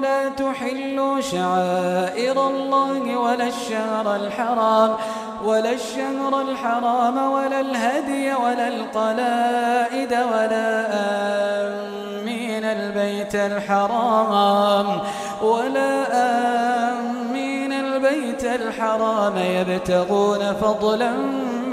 لا تحلوا شعائر الله ولا الشهر الحرام ولا الشهر الحرام ولا الهدي ولا القلائد ولا آمين البيت الحرام ولا آمين البيت الحرام يبتغون فضلا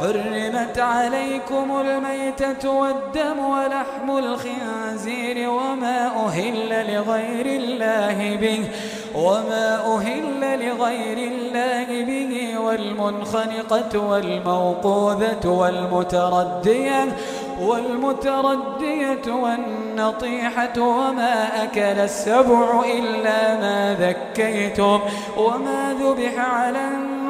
حرمت عليكم الميتة والدم ولحم الخنزير وما أهل لغير الله به وما أهل لغير الله به والمنخنقة والموقوذة والمتردية والمتردية والنطيحة وما أكل السبع إلا ما ذكيتم وما ذبح على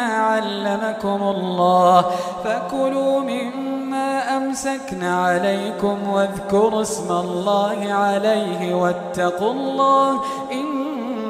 علمكم الله. فكلوا مما أمسكن عليكم واذكروا اسم الله عليه واتقوا الله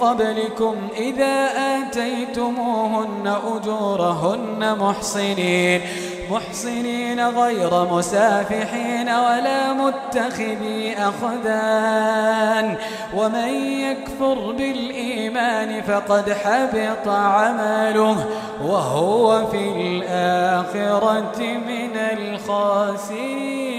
قبلكم إذا آتيتموهن أجورهن محصنين محصنين غير مسافحين ولا متخذي أخدان. ومن يكفر بالإيمان فقد حبط عمله وهو في الآخرة من الخاسرين.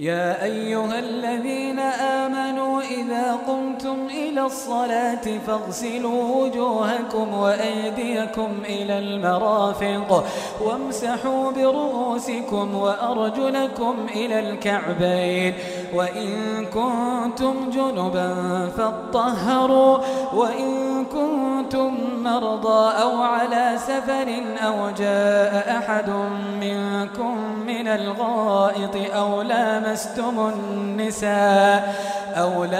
يا أيها الذين آمنوا إذا قمتم إلى الصلاة فاغسلوا وجوهكم وأيديكم إلى المرافق وامسحوا برؤوسكم وأرجلكم إلى الكعبين وإن كنتم جنبا فاطهروا وإن كنتم مرضى أو على سفر أو جاء أحد منكم من الغائط أو لامستم النساء أو لامستم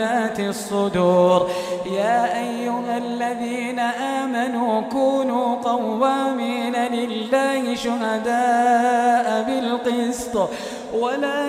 بذات الصدور. يا أيها الذين آمنوا كونوا قوامين لله شهداء بالقسط. ولا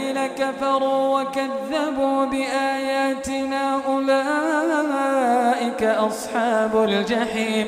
كفروا وكذبوا بآياتنا أولئك أصحاب الجحيم.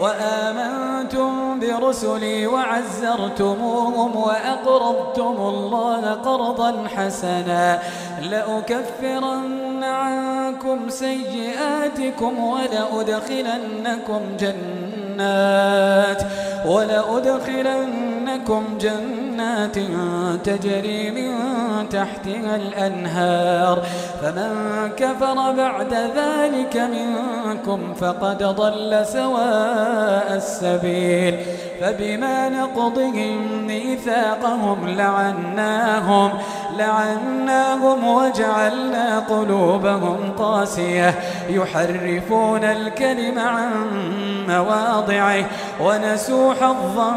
وآمنتم برسلي وعزرتموهم وأقرضتم الله قرضا حسنا لأكفرن عنكم سيئاتكم ولأدخلنكم جنات ولأدخلنكم جنات تجري من تحتها الأنهار. فمن كفر بعد ذلك منكم فقد ضل سواء السبيل. فبما نقضهم ميثاقهم لعناهم لعناهم وجعلنا قلوبهم قاسية. يحرفون الكلم عن مواضعه ونسوا حظا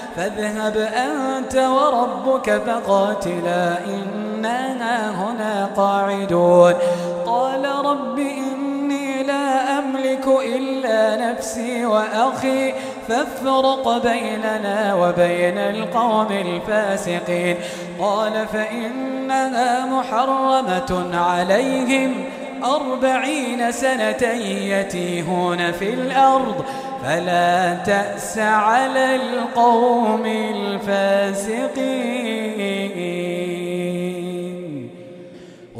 فاذهب أنت وربك فقاتلا إنا هنا قاعدون. قال رب إني لا أملك إلا نفسي وأخي فافرق بيننا وبين القوم الفاسقين. قال فإنها محرمة عليهم أربعين سنة يتيهون في الأرض. فلا تأس على القوم الفاسقين.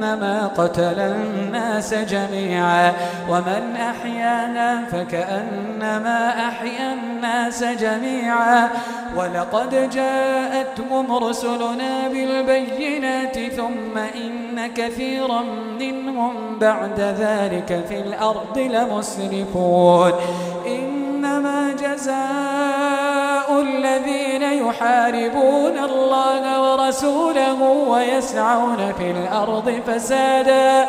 فكأنما قتل الناس جميعا. ومن أحيانا فكأنما أحيا الناس جميعا. ولقد جاءتهم رسلنا بالبينات ثم إن كثيرا منهم بعد ذلك في الأرض لمسرفون. إنما جزاء الذين يحاربون الله ورسوله ويسعون في الأرض فسادا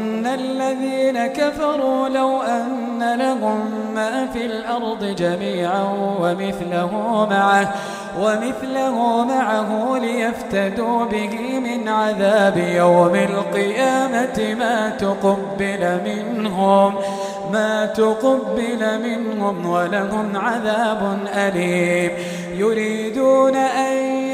الذين كفروا لو أن لهم ما في الأرض جميعا ومثله معه ومثله معه ليفتدوا به من عذاب يوم القيامة. ما تقبل منهم ما تقبل منهم ولهم عذاب أليم. يريدون أن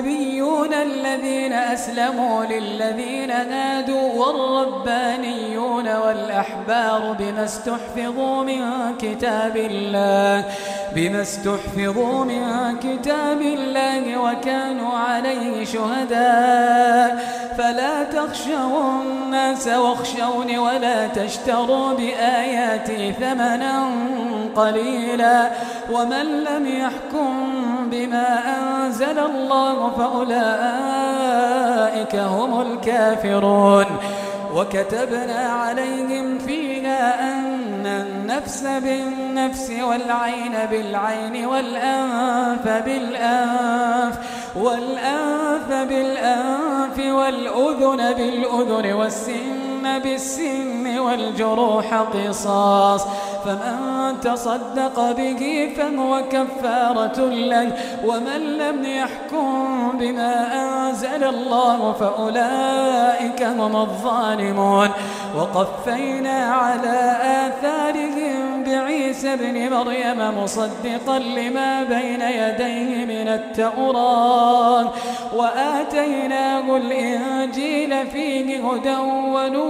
النبيون الذين أسلموا للذين هادوا والربانيون والأحبار بما استحفظوا من كتاب الله بما استحفظوا من كتاب الله وكانوا عليه شهداء. فلا تخشوا الناس واخشوني ولا تشتروا بآياتي ثمنا قليلا. ومن لم يحكم بما أنزل الله فأولئك هم الكافرون. وكتبنا عليهم فيها أن النفس بالنفس والعين بالعين والأنف بالأنف والأنف بالأنف والأذن بالأذن والسن بالسن والجروح قصاص. فمن تصدق به فهو كفارة له ومن لم يحكم بما أنزل الله فأولئك هم الظالمون. وقفينا على آثارهم بعيسى ابن مريم مصدقا لما بين يديه من التوراة. وآتيناه الإنجيل فيه هدى ونور.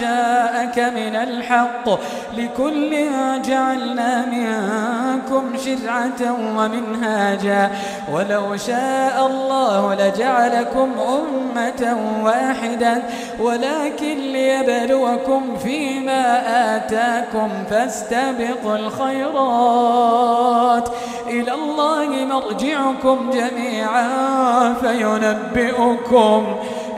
جاءك من الحق لكل جعلنا منكم شرعة ومنهاجا. ولو شاء الله لجعلكم أمة واحدة. ولكن ليبلوكم فيما آتاكم فاستبقوا الخيرات. إلى الله مرجعكم جميعا فينبئكم.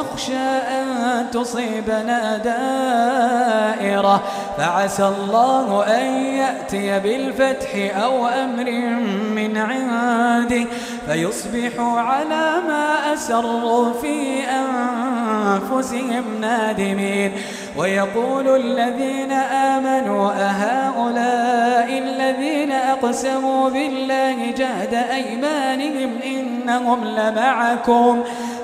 نخشى أن تصيبنا دائرة. فعسى الله أن يأتي بالفتح أو أمر من عنده فيصبحوا على ما أسروا في أنفسهم نادمين. ويقول الذين آمنوا أهؤلاء الذين أقسموا بالله جهد أيمانهم إنهم لمعكم.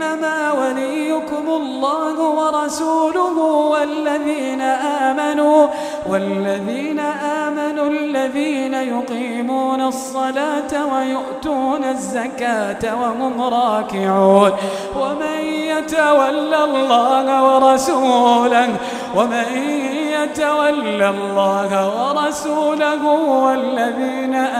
إنما وليكم الله ورسوله والذين آمنوا والذين آمنوا الذين يقيمون الصلاة ويؤتون الزكاة وهم راكعون. ومن يتولى الله ورسوله ومن يتولى الله ورسوله والذين آمنوا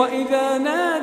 وإذا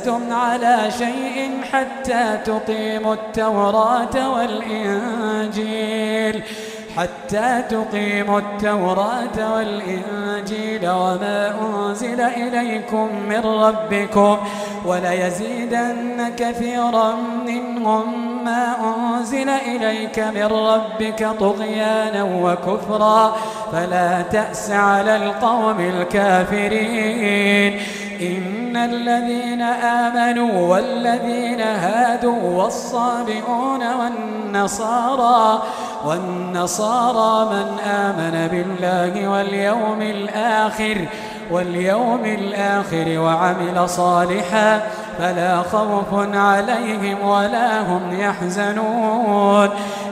لستم على شيء حتى تقيموا التوراة والإنجيل. حتى تقيموا التوراة والإنجيل وما أنزل إليكم من ربكم وليزيدن كثيرا منهم ما أنزل إليك من ربك طغيانا وكفرا. فلا تأس على القوم الكافرين. إن الذين آمنوا والذين هادوا والصابئون والنصارى والنصارى من آمن بالله واليوم الآخر واليوم الآخر وعمل صالحا فلا خوف عليهم ولا هم يحزنون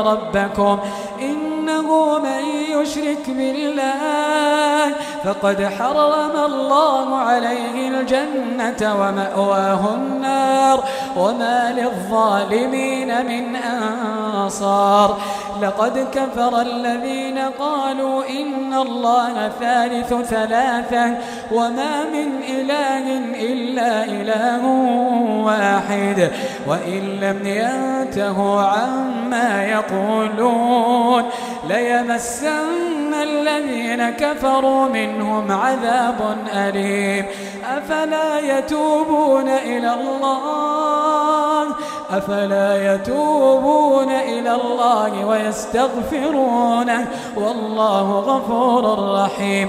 وربكم إنه من يشرك بالله فقد حرم الله عليه الجنة ومأواه النار وما للظالمين من أنصار. لقد كفر الذين قالوا إن الله ثالث ثلاثة وما من إله إلا إله واحد وإن لم ينتهوا عما يقولون. ليمسن الذين كفروا منهم عذاب أليم. أفلا يتوبون إلى الله؟ أفلا يتوبون إلى الله ويستغفرونه؟ والله غفور رحيم.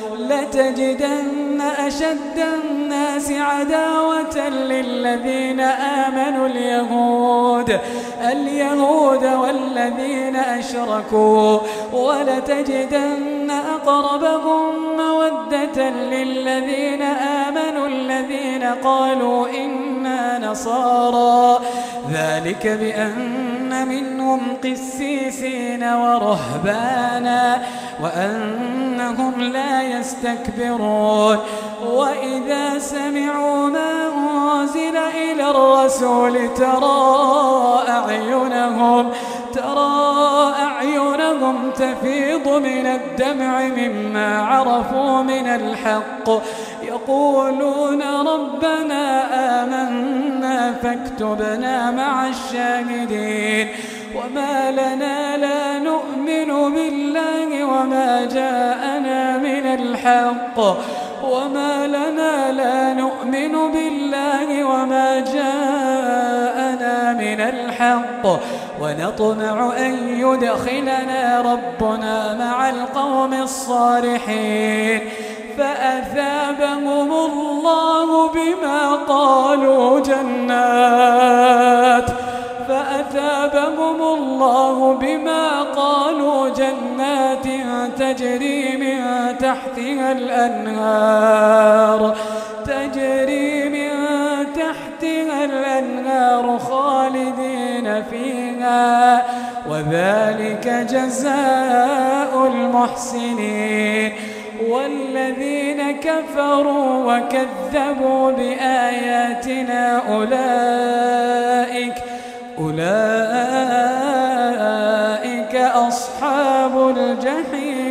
لتجدن أشد الناس عداوة للذين آمنوا اليهود. اليهود والذين أشركوا. ولتجدن أقربهم مودة للذين الذين قالوا إنا نصارى. ذلك بأن منهم قسيسين ورهبانا وأنهم لا يستكبرون. وإذا سمعوا ما أنزل إلى الرسول ترى أعينهم أعينهم تفيض من الدمع مما عرفوا من الحق. يقولون ربنا آمنا فاكتبنا مع الشاهدين. وما لنا لا نؤمن بالله وما جاءنا من الحق. وما لنا لا نؤمن بالله وما جاءنا من الحق. ونطمع أن يدخلنا ربنا مع القوم الصالحين. فأثابهم الله بما قالوا جنات. فأثابهم الله بما قالوا جنات تجري من تحتها الأنهار. تجري من تحتها الأنهار خالدين فيها وذلك جزاء المحسنين. والذين كفروا وكذبوا بآياتنا أولئك أولئك أصحاب الجحيم.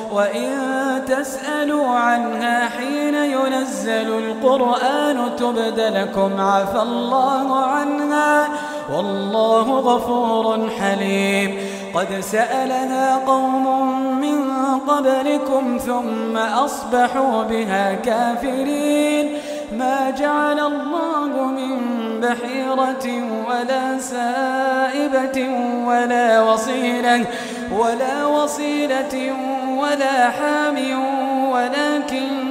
وإن تسألوا عنها حين ينزل القرآن تبد لكم عفى الله عنها. والله غفور حليم. قد سألها قوم من قبلكم ثم أصبحوا بها كافرين. ما جعل الله من بحيرة ولا سائبة ولا وصيلة ولا وصيلة ولا حام ولكن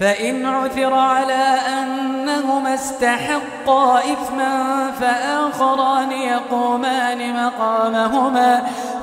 فإن عثر على أنهما استحقا إثما فآخران يقومان مقامهما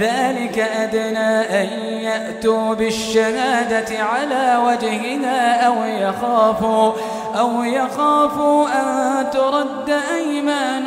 ذلك أدنى أن يأتوا بالشهادة على وجهها أو يخافوا أو يخافوا أن ترد أيمان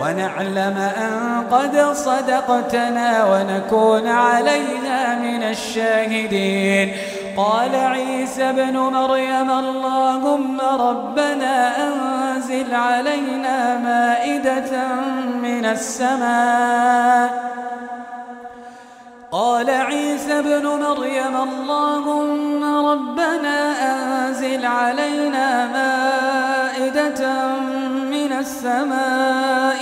ونعلم أن قد صدقتنا ونكون عليها من الشاهدين. قال عيسى بن مريم اللهم ربنا أنزل علينا مائدة من السماء. قال عيسى بن مريم اللهم ربنا أنزل علينا مائدة من السماء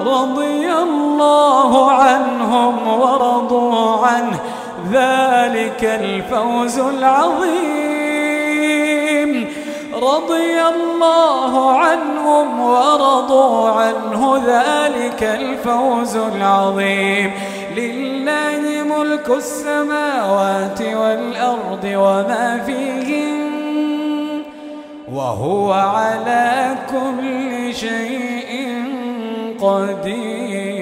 رضي الله عنهم ورضوا عنه. ذلك الفوز العظيم. رضي الله عنهم ورضوا عنه. ذلك الفوز العظيم. لله ملك السماوات والأرض وما فيهن وهو على كل شيء قدير.